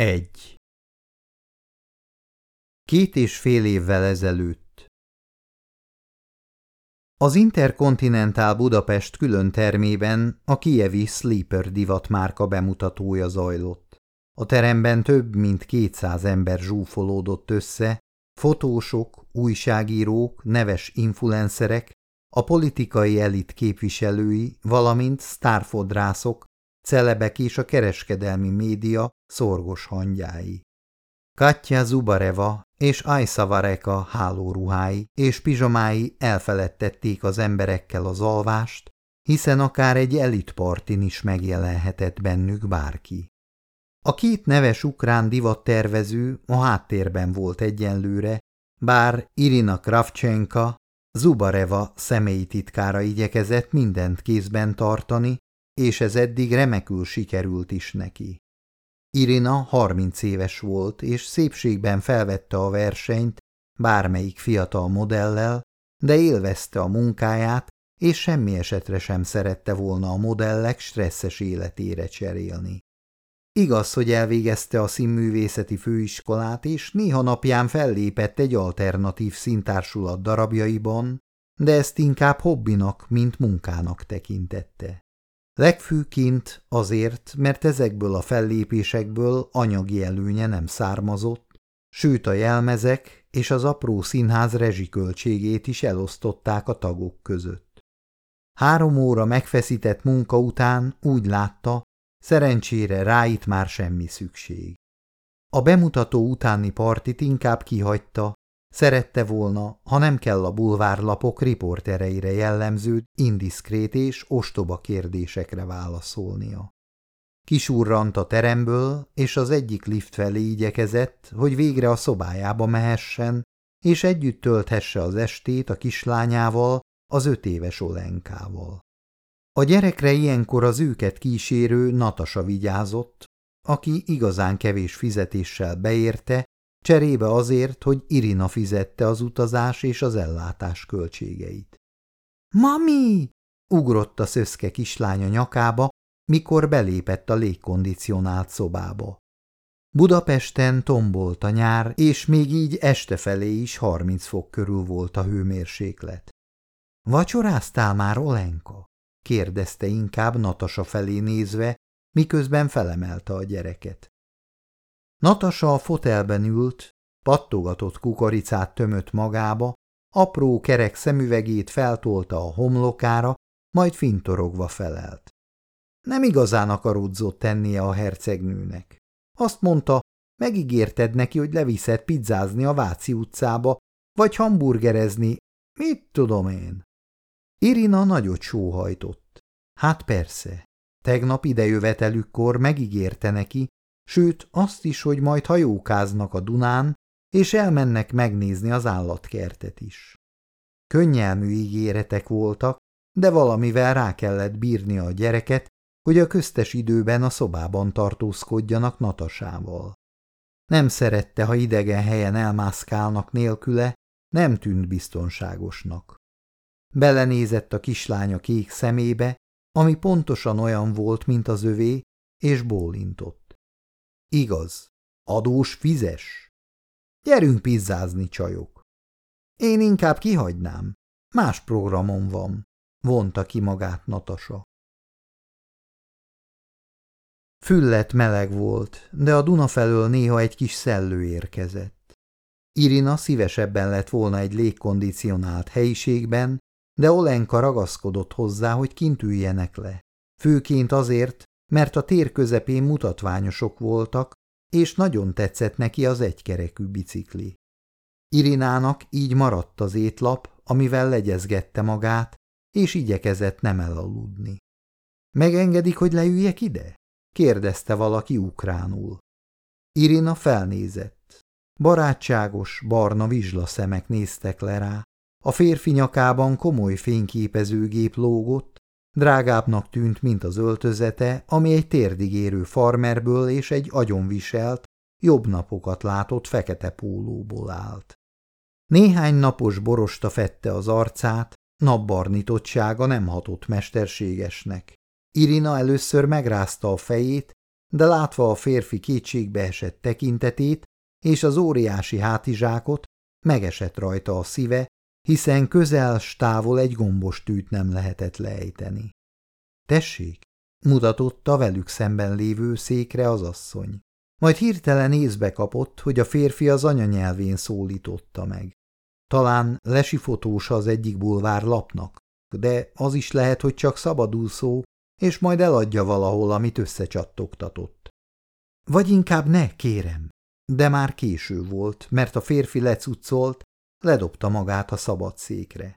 1. Két és fél évvel ezelőtt Az Intercontinental Budapest külön termében a Kievi Sleeper divat márka bemutatója zajlott. A teremben több mint kétszáz ember zsúfolódott össze, fotósok, újságírók, neves influencerek, a politikai elit képviselői, valamint sztárfodrászok, celebek és a kereskedelmi média szorgos hangyái. Katya Zubareva és Ajszavareka hálóruhái és pizsamái elfeledtették az emberekkel az alvást, hiszen akár egy elitpartin is megjelenhetett bennük bárki. A két neves ukrán divattervező a háttérben volt egyenlőre, bár Irina Kravchenka, Zubareva személyi titkára igyekezett mindent kézben tartani, és ez eddig remekül sikerült is neki. Irina harminc éves volt, és szépségben felvette a versenyt bármelyik fiatal modellel, de élvezte a munkáját, és semmi esetre sem szerette volna a modellek stresszes életére cserélni. Igaz, hogy elvégezte a színművészeti főiskolát, és néha napján fellépett egy alternatív szintársulat darabjaiban, de ezt inkább hobbinak, mint munkának tekintette. Legfőként azért, mert ezekből a fellépésekből anyagi előnye nem származott, sőt a jelmezek és az apró színház rezsiköltségét is elosztották a tagok között. Három óra megfeszített munka után úgy látta, szerencsére rá itt már semmi szükség. A bemutató utáni partit inkább kihagyta, Szerette volna, ha nem kell a bulvárlapok riportereire jellemző, indiszkrét és ostoba kérdésekre válaszolnia. Kisurrant a teremből, és az egyik lift felé igyekezett, hogy végre a szobájába mehessen, és együtt tölthesse az estét a kislányával, az öt éves Olenkával. A gyerekre ilyenkor az őket kísérő Natasa vigyázott, aki igazán kevés fizetéssel beérte, cserébe azért, hogy Irina fizette az utazás és az ellátás költségeit. – Mami! – ugrott a szöszke kislánya nyakába, mikor belépett a légkondicionált szobába. Budapesten tombolt a nyár, és még így este felé is 30 fok körül volt a hőmérséklet. – Vacsoráztál már, Olenka? – kérdezte inkább Natasa felé nézve, miközben felemelte a gyereket. Natasa a fotelben ült, pattogatott kukoricát tömött magába, apró kerek szemüvegét feltolta a homlokára, majd fintorogva felelt. Nem igazán akaródzott tennie a hercegnőnek. Azt mondta, megígérted neki, hogy leviszed pizzázni a Váci utcába, vagy hamburgerezni, mit tudom én. Irina nagyot sóhajtott. Hát persze, tegnap idejövetelükkor megígérte neki, sőt azt is, hogy majd hajókáznak a Dunán, és elmennek megnézni az állatkertet is. Könnyelmű ígéretek voltak, de valamivel rá kellett bírni a gyereket, hogy a köztes időben a szobában tartózkodjanak Natasával. Nem szerette, ha idegen helyen elmászkálnak nélküle, nem tűnt biztonságosnak. Belenézett a kislánya kék szemébe, ami pontosan olyan volt, mint az övé, és bólintott. Igaz, adós fizes. Gyerünk pizzázni, csajok. Én inkább kihagynám. Más programom van, vonta ki magát Natasa. Füllet meleg volt, de a Duna felől néha egy kis szellő érkezett. Irina szívesebben lett volna egy légkondicionált helyiségben, de Olenka ragaszkodott hozzá, hogy kint üljenek le. Főként azért, mert a tér közepén mutatványosok voltak, és nagyon tetszett neki az egykerekű bicikli. Irinának így maradt az étlap, amivel legyezgette magát, és igyekezett nem elaludni. Megengedik, hogy leüljek ide? kérdezte valaki ukránul. Irina felnézett. Barátságos, barna vizsla szemek néztek le rá. A férfi nyakában komoly fényképezőgép lógott, Drágábbnak tűnt, mint az öltözete, ami egy térdigérő farmerből és egy agyonviselt, jobb napokat látott fekete pólóból állt. Néhány napos borosta fette az arcát, napbarnitottsága nem hatott mesterségesnek. Irina először megrázta a fejét, de látva a férfi kétségbe esett tekintetét és az óriási hátizsákot, megesett rajta a szíve, hiszen közel távol egy gombos tűt nem lehetett lejteni. Tessék, mutatott a velük szemben lévő székre az asszony. Majd hirtelen észbe kapott, hogy a férfi az anyanyelvén szólította meg. Talán lesifotósa az egyik bulvár lapnak, de az is lehet, hogy csak szabadul szó, és majd eladja valahol, amit összecsattogtatott. Vagy inkább ne, kérem. De már késő volt, mert a férfi lecuccolt, ledobta magát a szabad székre.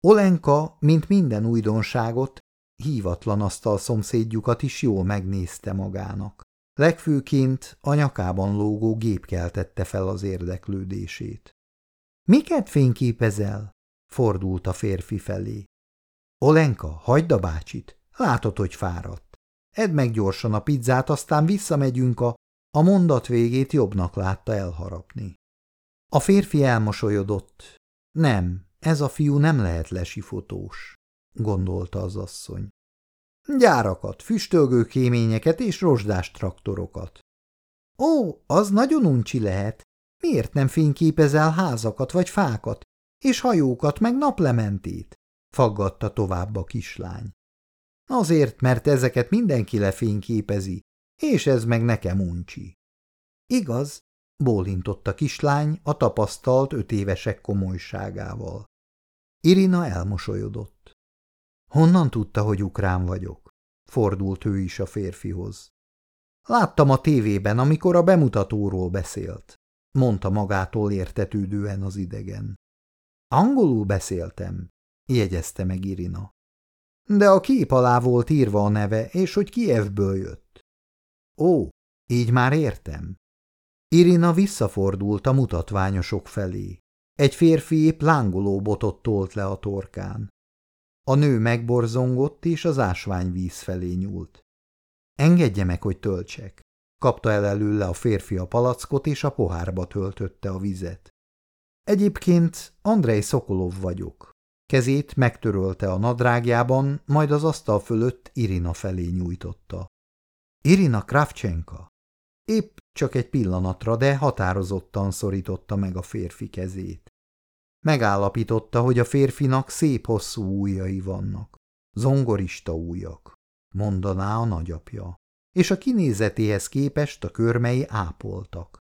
Olenka, mint minden újdonságot, hívatlan asztal szomszédjukat is jól megnézte magának. Legfőként a nyakában lógó gép keltette fel az érdeklődését. – Miket fényképezel? – fordult a férfi felé. – Olenka, hagyd a bácsit, látod, hogy fáradt. Edd meg gyorsan a pizzát, aztán visszamegyünk a... A mondat végét jobbnak látta elharapni. A férfi elmosolyodott. Nem, ez a fiú nem lehet lesifotós, gondolta az asszony. Gyárakat, füstölgő kéményeket és rozsdás traktorokat. Ó, az nagyon uncsi lehet. Miért nem fényképezel házakat vagy fákat, és hajókat meg naplementét? Faggatta tovább a kislány. Azért, mert ezeket mindenki lefényképezi, és ez meg nekem uncsi. Igaz, bólintott a kislány a tapasztalt öt évesek komolyságával. Irina elmosolyodott. Honnan tudta, hogy ukrán vagyok? Fordult ő is a férfihoz. Láttam a tévében, amikor a bemutatóról beszélt, mondta magától értetődően az idegen. Angolul beszéltem, jegyezte meg Irina. De a kép alá volt írva a neve, és hogy Kievből jött. Ó, így már értem. Irina visszafordult a mutatványosok felé. Egy férfi lángoló botot tolt le a torkán. A nő megborzongott, és az ásványvíz felé nyúlt. Engedje meg, hogy töltsek. Kapta el előle a férfi a palackot, és a pohárba töltötte a vizet. Egyébként Andrei Szokolov vagyok. Kezét megtörölte a nadrágjában, majd az asztal fölött Irina felé nyújtotta. Irina Kravchenka. Épp csak egy pillanatra, de határozottan szorította meg a férfi kezét. Megállapította, hogy a férfinak szép hosszú ujjai vannak. Zongorista ujjak, mondaná a nagyapja, és a kinézetéhez képest a körmei ápoltak.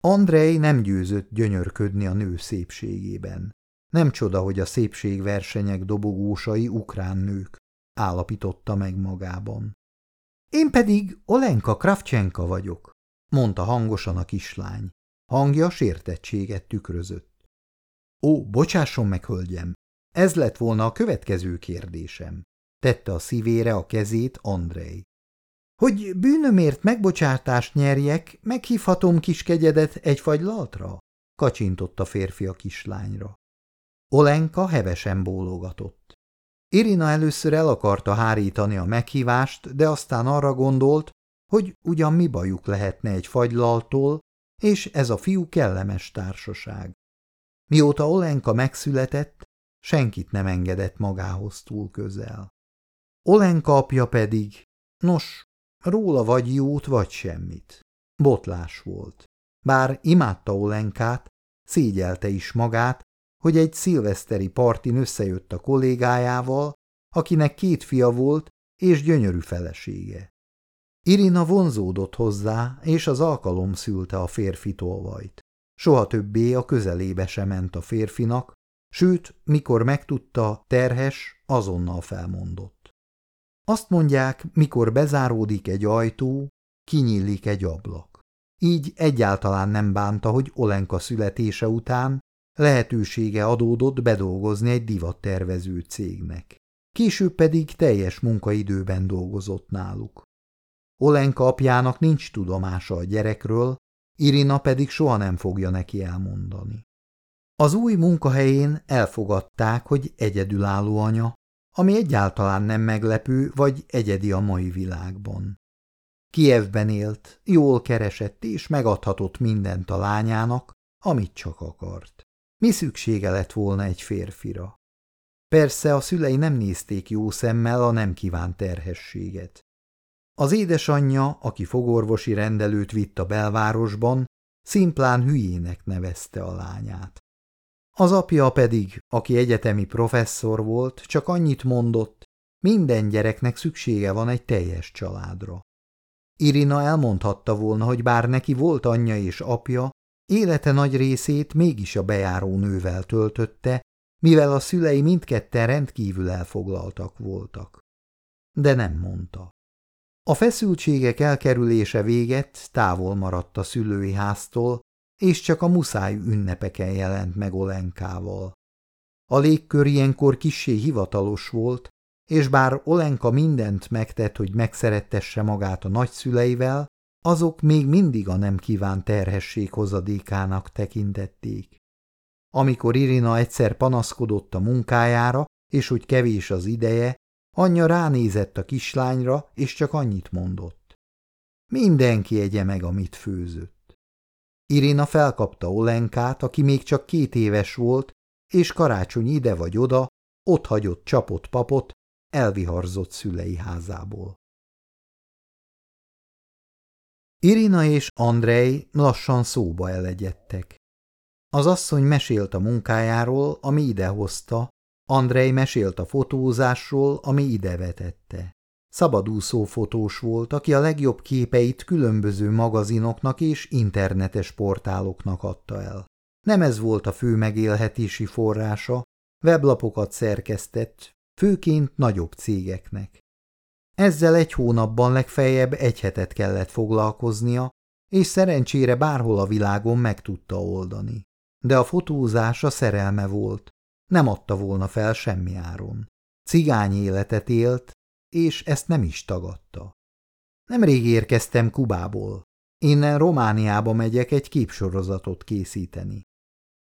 Andrei nem győzött gyönyörködni a nő szépségében. Nem csoda, hogy a szépségversenyek dobogósai ukrán nők, állapította meg magában. Én pedig Olenka Kravchenka vagyok, mondta hangosan a kislány. Hangja sértettséget tükrözött. Ó, bocsásson meg, hölgyem, ez lett volna a következő kérdésem. Tette a szívére a kezét Andrei. Hogy bűnömért megbocsátást nyerjek, meghívhatom kis kegyedet egy fagylaltra? Kacsintott a férfi a kislányra. Olenka hevesen bólogatott. Irina először el akarta hárítani a meghívást, de aztán arra gondolt, hogy ugyan mi bajuk lehetne egy fagylaltól, és ez a fiú kellemes társaság. Mióta Olenka megszületett, senkit nem engedett magához túl közel. Olenka apja pedig, nos, róla vagy jót, vagy semmit. Botlás volt. Bár imádta Olenkát, szégyelte is magát, hogy egy szilveszteri partin összejött a kollégájával, akinek két fia volt és gyönyörű felesége. Irina vonzódott hozzá, és az alkalom szülte a férfi tolvajt. Soha többé a közelébe sem ment a férfinak, sőt, mikor megtudta, terhes, azonnal felmondott. Azt mondják, mikor bezáródik egy ajtó, kinyílik egy ablak. Így egyáltalán nem bánta, hogy Olenka születése után lehetősége adódott bedolgozni egy divattervező cégnek. Később pedig teljes munkaidőben dolgozott náluk. Olenka apjának nincs tudomása a gyerekről, Irina pedig soha nem fogja neki elmondani. Az új munkahelyén elfogadták, hogy egyedülálló anya, ami egyáltalán nem meglepő vagy egyedi a mai világban. Kievben élt, jól keresett és megadhatott mindent a lányának, amit csak akart. Mi szüksége lett volna egy férfira? Persze a szülei nem nézték jó szemmel a nem kívánt terhességet. Az édesanyja, aki fogorvosi rendelőt vitt a belvárosban, szimplán hülyének nevezte a lányát. Az apja pedig, aki egyetemi professzor volt, csak annyit mondott, minden gyereknek szüksége van egy teljes családra. Irina elmondhatta volna, hogy bár neki volt anyja és apja, élete nagy részét mégis a bejáró nővel töltötte, mivel a szülei mindketten rendkívül elfoglaltak voltak. De nem mondta. A feszültségek elkerülése véget távol maradt a szülői háztól, és csak a muszáj ünnepeken jelent meg Olenkával. A légkör ilyenkor kissé hivatalos volt, és bár Olenka mindent megtett, hogy megszerettesse magát a nagyszüleivel, azok még mindig a nem kívánt terhesség hozadékának tekintették. Amikor Irina egyszer panaszkodott a munkájára, és hogy kevés az ideje, anyja ránézett a kislányra, és csak annyit mondott. Mindenki egye meg, amit főzött. Irina felkapta Olenkát, aki még csak két éves volt, és karácsony ide vagy oda, ott hagyott csapott papot, elviharzott szülei házából. Irina és Andrei lassan szóba elegyedtek. Az asszony mesélt a munkájáról, ami idehozta, Andrei mesélt a fotózásról, ami idevetette. Szabadúszó fotós volt, aki a legjobb képeit különböző magazinoknak és internetes portáloknak adta el. Nem ez volt a fő megélhetési forrása, weblapokat szerkesztett, főként nagyobb cégeknek. Ezzel egy hónapban legfeljebb egy hetet kellett foglalkoznia, és szerencsére bárhol a világon meg tudta oldani. De a fotózás a szerelme volt, nem adta volna fel semmi áron. Cigány életet élt, és ezt nem is tagadta. Nemrég érkeztem Kubából. Innen Romániába megyek egy képsorozatot készíteni.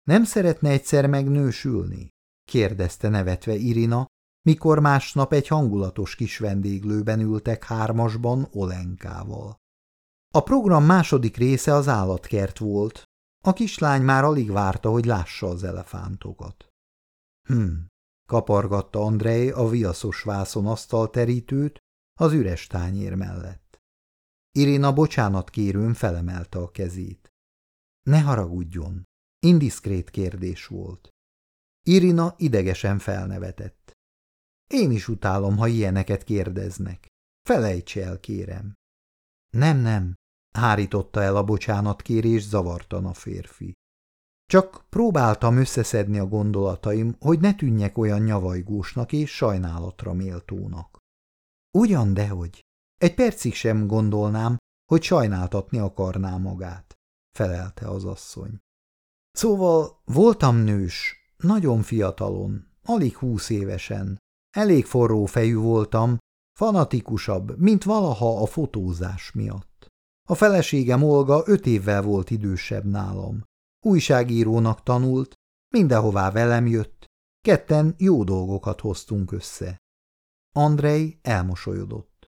Nem szeretne egyszer megnősülni? kérdezte nevetve Irina, mikor másnap egy hangulatos kis vendéglőben ültek hármasban Olenkával. A program második része az állatkert volt. A kislány már alig várta, hogy lássa az elefántokat. Hm, kapargatta Andrei a viaszos vászon asztalterítőt az üres tányér mellett. Irina bocsánat kérőn felemelte a kezét. Ne haragudjon, indiszkrét kérdés volt. Irina idegesen felnevetett. Én is utálom, ha ilyeneket kérdeznek. Felejts el, kérem. Nem, nem, hárította el a bocsánatkérés zavartan a férfi. Csak próbáltam összeszedni a gondolataim, hogy ne tűnjek olyan nyavajgósnak és sajnálatra méltónak. Ugyan dehogy. Egy percig sem gondolnám, hogy sajnáltatni akarná magát, felelte az asszony. Szóval voltam nős, nagyon fiatalon, alig húsz évesen. Elég forró fejű voltam, fanatikusabb, mint valaha a fotózás miatt. A feleségem Olga öt évvel volt idősebb nálam. Újságírónak tanult, mindenhová velem jött, ketten jó dolgokat hoztunk össze. Andrei elmosolyodott.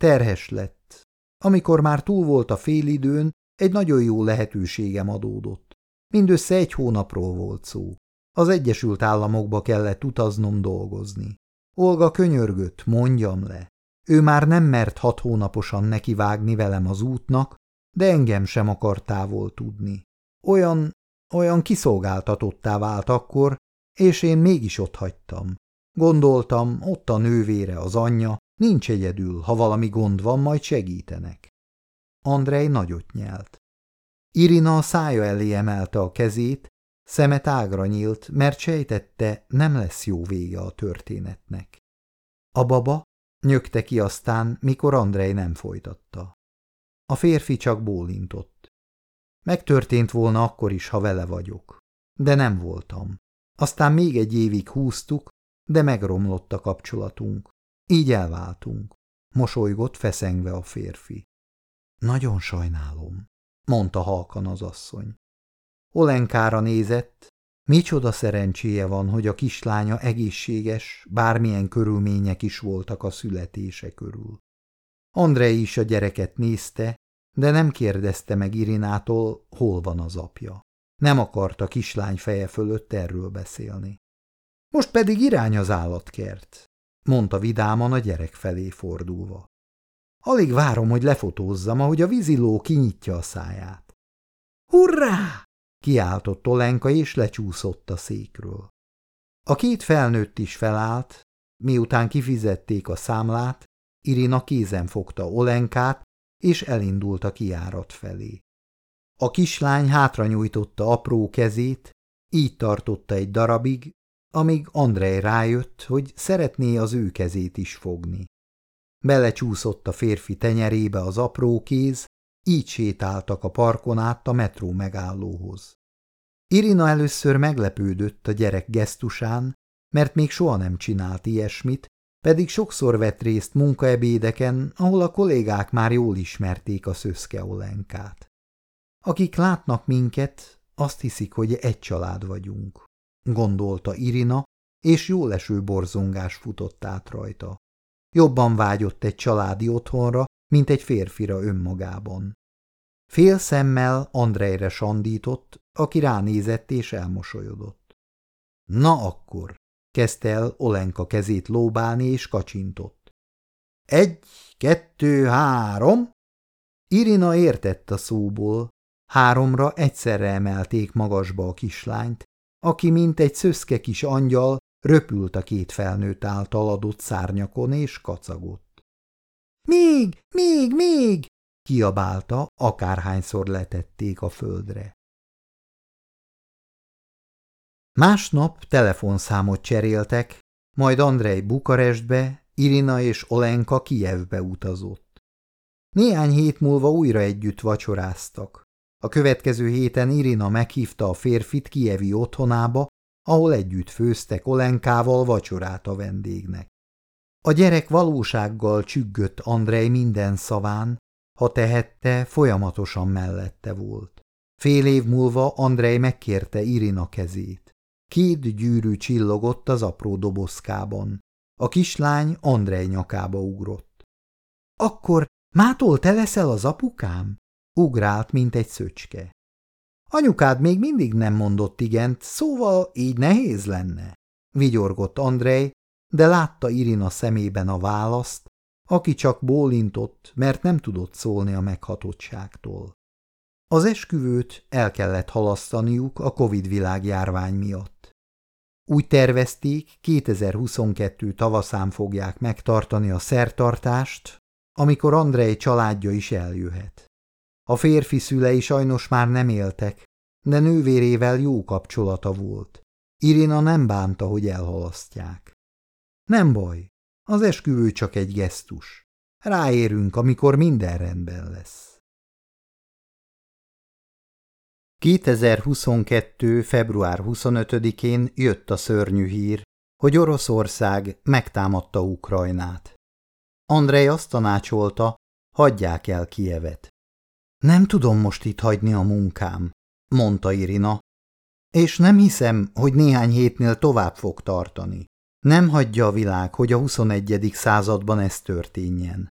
Terhes lett. Amikor már túl volt a félidőn, egy nagyon jó lehetőségem adódott. Mindössze egy hónapról volt szó. Az Egyesült Államokba kellett utaznom dolgozni. Olga könyörgött, mondjam le. Ő már nem mert hat hónaposan nekivágni velem az útnak, de engem sem akart távol tudni. Olyan, olyan kiszolgáltatottá vált akkor, és én mégis ott hagytam. Gondoltam, ott a nővére, az anyja, nincs egyedül, ha valami gond van, majd segítenek. Andrej nagyot nyelt. Irina a szája elé emelte a kezét, szeme tágra nyílt, mert sejtette, nem lesz jó vége a történetnek. A baba nyögte ki aztán, mikor Andrej nem folytatta. A férfi csak bólintott. Megtörtént volna akkor is, ha vele vagyok. De nem voltam. Aztán még egy évig húztuk, de megromlott a kapcsolatunk. Így elváltunk. Mosolygott feszengve a férfi. Nagyon sajnálom, mondta halkan az asszony. Olenkára nézett, micsoda szerencséje van, hogy a kislánya egészséges, bármilyen körülmények is voltak a születése körül. Andrei is a gyereket nézte, de nem kérdezte meg Irinától, hol van az apja. Nem akarta kislány feje fölött erről beszélni. Most pedig irány az állatkert, mondta vidáman a gyerek felé fordulva. Alig várom, hogy lefotózzam, ahogy a víziló kinyitja a száját. Hurrá! kiáltott Olenka, és lecsúszott a székről. A két felnőtt is felállt, miután kifizették a számlát, Irina kézen fogta Olenkát, és elindult a kiárat felé. A kislány hátra nyújtotta apró kezét, így tartotta egy darabig, amíg Andrej rájött, hogy szeretné az ő kezét is fogni. Belecsúszott a férfi tenyerébe az apró kéz, így sétáltak a parkon át a metró megállóhoz. Irina először meglepődött a gyerek gesztusán, mert még soha nem csinált ilyesmit, pedig sokszor vett részt munkaebédeken, ahol a kollégák már jól ismerték a szöszke Olenkát. Akik látnak minket, azt hiszik, hogy egy család vagyunk, gondolta Irina, és jó leső borzongás futott át rajta. Jobban vágyott egy családi otthonra, mint egy férfira önmagában. Fél szemmel Andrejre sandított, aki ránézett és elmosolyodott. Na akkor, kezdte el Olenka kezét lóbálni és kacsintott. Egy, kettő, három. Irina értett a szóból. Háromra egyszerre emelték magasba a kislányt, aki, mint egy szöszke kis angyal, röpült a két felnőtt által adott szárnyakon és kacagott. Még, még, még! kiabálta, akárhányszor letették a földre. Másnap telefonszámot cseréltek, majd Andrei Bukarestbe, Irina és Olenka Kijevbe utazott. Néhány hét múlva újra együtt vacsoráztak. A következő héten Irina meghívta a férfit Kijevi otthonába, ahol együtt főztek Olenkával vacsorát a vendégnek. A gyerek valósággal csüggött Andrei minden szaván, ha tehette, folyamatosan mellette volt. Fél év múlva Andrei megkérte Irina kezét. Két gyűrű csillogott az apró dobozkában. A kislány Andrej nyakába ugrott. – Akkor mától te leszel az apukám? – ugrált, mint egy szöcske. – Anyukád még mindig nem mondott igent, szóval így nehéz lenne – vigyorgott Andrej, de látta Irina szemében a választ, aki csak bólintott, mert nem tudott szólni a meghatottságtól. Az esküvőt el kellett halasztaniuk a Covid világjárvány miatt. Úgy tervezték, 2022 tavaszán fogják megtartani a szertartást, amikor Andrei családja is eljöhet. A férfi szülei sajnos már nem éltek, de nővérével jó kapcsolata volt. Irina nem bánta, hogy elhalasztják. Nem baj, az esküvő csak egy gesztus. Ráérünk, amikor minden rendben lesz. 2022. február 25-én jött a szörnyű hír, hogy Oroszország megtámadta Ukrajnát. Andrei azt tanácsolta, hagyják el Kievet. Nem tudom most itt hagyni a munkám, mondta Irina, és nem hiszem, hogy néhány hétnél tovább fog tartani. Nem hagyja a világ, hogy a 21. században ez történjen.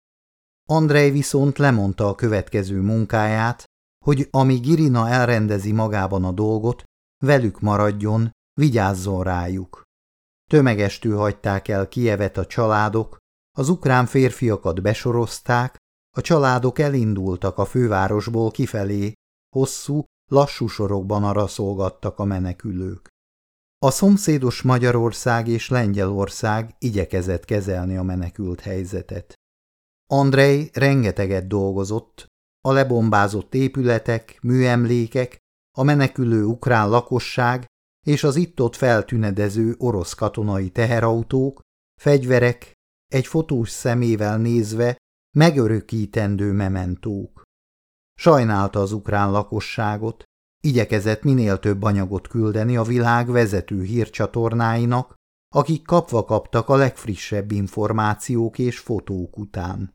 Andrei viszont lemondta a következő munkáját, hogy amíg Irina elrendezi magában a dolgot, velük maradjon, vigyázzon rájuk. Tömegestül hagyták el Kievet a családok, az ukrán férfiakat besorozták, a családok elindultak a fővárosból kifelé, hosszú, lassú sorokban araszolgattak a menekülők. A szomszédos Magyarország és Lengyelország igyekezett kezelni a menekült helyzetet. Andrei rengeteget dolgozott, a lebombázott épületek, műemlékek, a menekülő ukrán lakosság és az itt-ott feltünedező orosz katonai teherautók, fegyverek, egy fotós szemével nézve megörökítendő mementók. Sajnálta az ukrán lakosságot, igyekezett minél több anyagot küldeni a világ vezető hírcsatornáinak, akik kapva kaptak a legfrissebb információk és fotók után.